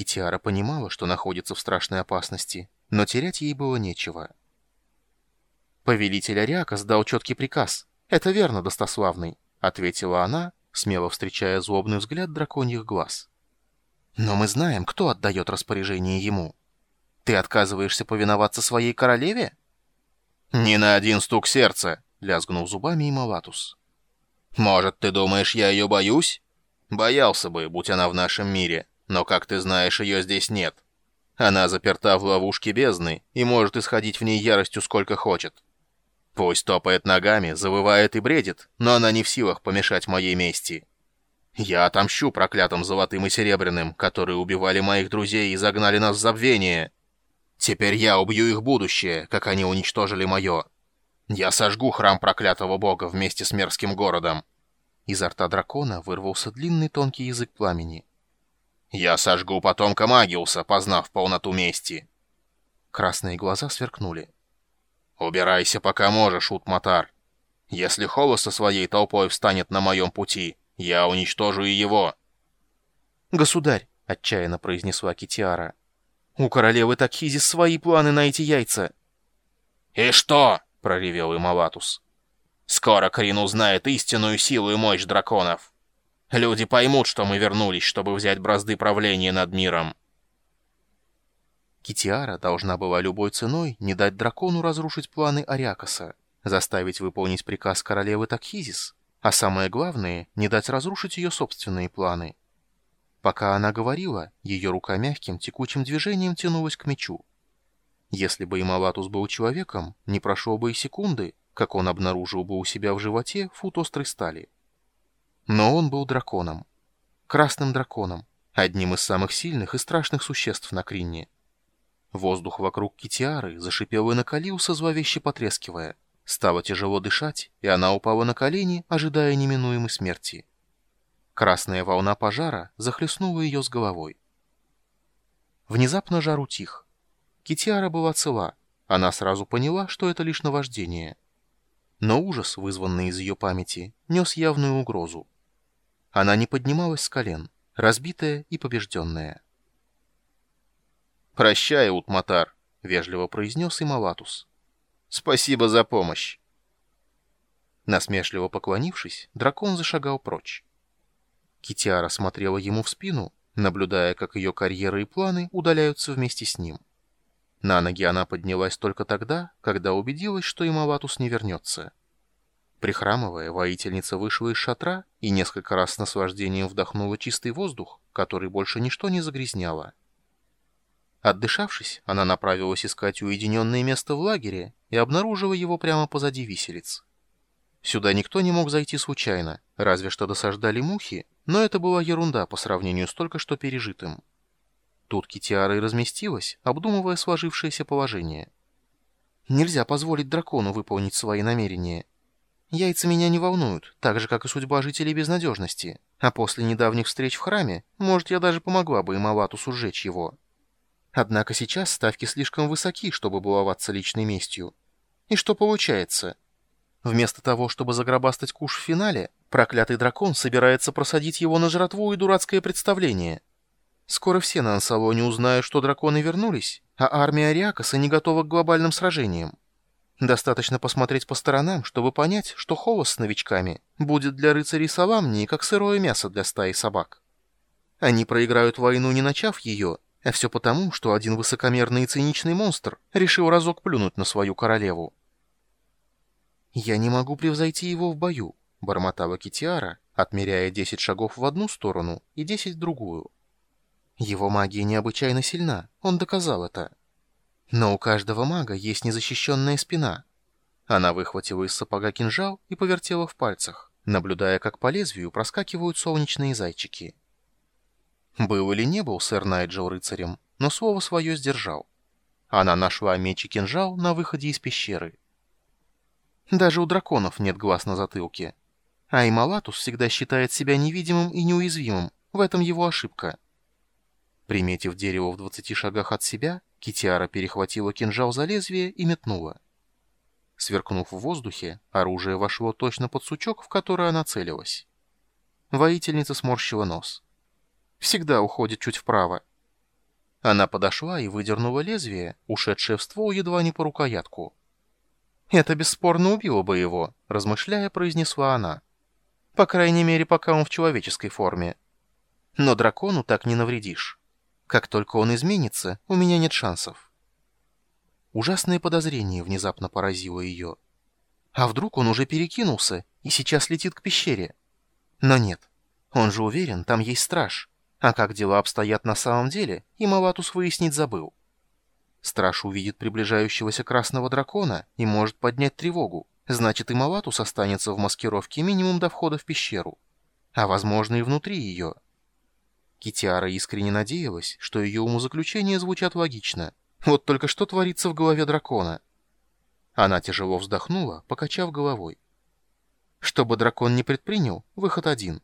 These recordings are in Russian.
Китиара понимала, что находится в страшной опасности, но терять ей было нечего. «Повелитель Ариака сдал четкий приказ. Это верно, достославный», — ответила она, смело встречая злобный взгляд драконьих глаз. «Но мы знаем, кто отдает распоряжение ему. Ты отказываешься повиноваться своей королеве?» «Не на один стук сердца», — лязгнул зубами и Малатус. «Может, ты думаешь, я ее боюсь? Боялся бы, будь она в нашем мире, но, как ты знаешь, ее здесь нет. Она заперта в ловушке бездны и может исходить в ней яростью сколько хочет. Пусть топает ногами, завывает и бредит, но она не в силах помешать моей мести. Я отомщу проклятым золотым и серебряным, которые убивали моих друзей и загнали нас в забвение. Теперь я убью их будущее, как они уничтожили мое. Я сожгу храм проклятого бога вместе с мерзким городом. Изо рта дракона вырвался длинный тонкий язык пламени. Я сожгу потомка Магиуса, познав полноту мести. Красные глаза сверкнули. «Убирайся, пока можешь, Утматар. Если Холос со своей толпой встанет на моем пути, я уничтожу и его». «Государь», — отчаянно произнесла Китиара, — «у королевы Такхизис свои планы на эти яйца». «И что?» — проревел Ималатус. «Скоро Крин узнает истинную силу и мощь драконов. Люди поймут, что мы вернулись, чтобы взять бразды правления над миром». Китиара должна была любой ценой не дать дракону разрушить планы Ариакаса, заставить выполнить приказ королевы Такхизис, а самое главное, не дать разрушить ее собственные планы. Пока она говорила, ее рука мягким, текучим движением тянулась к мечу. Если бы Ималатус был человеком, не прошло бы и секунды, как он обнаружил бы у себя в животе фут острой стали. Но он был драконом. Красным драконом, одним из самых сильных и страшных существ на Кринне. Воздух вокруг Китиары зашипел и накалился, зловеще потрескивая. Стало тяжело дышать, и она упала на колени, ожидая неминуемой смерти. Красная волна пожара захлестнула ее с головой. Внезапно жар утих. Китиара была цела. Она сразу поняла, что это лишь наваждение. Но ужас, вызванный из ее памяти, нес явную угрозу. Она не поднималась с колен, разбитая и побежденная. «Прощай, Утматар», — вежливо произнес и Малатус. «Спасибо за помощь». Насмешливо поклонившись, дракон зашагал прочь. Китиара смотрела ему в спину, наблюдая, как ее карьеры и планы удаляются вместе с ним. На ноги она поднялась только тогда, когда убедилась, что Ималатус не вернется. Прихрамывая, воительница вышла из шатра и несколько раз с наслаждением вдохнула чистый воздух, который больше ничто не загрязняло. Отдышавшись, она направилась искать уединенное место в лагере и обнаружила его прямо позади виселиц. Сюда никто не мог зайти случайно, разве что досаждали мухи, но это была ерунда по сравнению с только что пережитым. Тут Китиара и разместилась, обдумывая сложившееся положение. Нельзя позволить дракону выполнить свои намерения. Яйца меня не волнуют, так же, как и судьба жителей безнадежности. А после недавних встреч в храме, может, я даже помогла бы им Алатусу сжечь его. Однако сейчас ставки слишком высоки, чтобы баловаться личной местью. И что получается? Вместо того, чтобы загробастать куш в финале, проклятый дракон собирается просадить его на жратву и дурацкое представление — Скоро все на Ансалоне узнают, что драконы вернулись, а армия Ариакаса не готова к глобальным сражениям. Достаточно посмотреть по сторонам, чтобы понять, что холос с новичками будет для рыцарей Саламнии как сырое мясо для стаи собак. Они проиграют войну, не начав ее, а все потому, что один высокомерный и циничный монстр решил разок плюнуть на свою королеву. «Я не могу превзойти его в бою», — бормотала Китиара, отмеряя 10 шагов в одну сторону и 10 в другую. Его магия необычайно сильна, он доказал это. Но у каждого мага есть незащищенная спина. Она выхватила из сапога кинжал и повертела в пальцах, наблюдая, как по лезвию проскакивают солнечные зайчики. Был или не был сэр Найджел рыцарем, но слово свое сдержал. Она нашла меч и кинжал на выходе из пещеры. Даже у драконов нет глаз на затылке. А Ималатус всегда считает себя невидимым и неуязвимым, в этом его ошибка. Приметив дерево в двадцати шагах от себя, Китиара перехватила кинжал за лезвие и метнула. Сверкнув в воздухе, оружие вошло точно под сучок, в который она целилась. Воительница сморщила нос. Всегда уходит чуть вправо. Она подошла и выдернула лезвие, ушедшее в ствол едва не по рукоятку. «Это бесспорно убило бы его», — размышляя, произнесла она. «По крайней мере, пока он в человеческой форме. Но дракону так не навредишь. Как только он изменится, у меня нет шансов». Ужасное подозрение внезапно поразило ее. А вдруг он уже перекинулся и сейчас летит к пещере? Но нет, он же уверен, там есть страж. А как дела обстоят на самом деле, и Малатус выяснить забыл. Страж увидит приближающегося красного дракона и может поднять тревогу. Значит, и Малатус останется в маскировке минимум до входа в пещеру. А возможно и внутри ее. Китиара искренне надеялась, что ее умозаключения звучат логично. Вот только что творится в голове дракона. Она тяжело вздохнула, покачав головой. Что бы дракон не предпринял, выход один.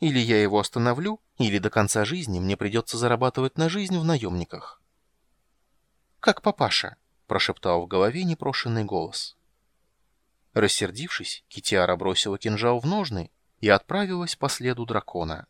Или я его остановлю, или до конца жизни мне придется зарабатывать на жизнь в наемниках. «Как папаша», — прошептал в голове непрошенный голос. Рассердившись, Китиара бросила кинжал в ножны и отправилась по следу дракона.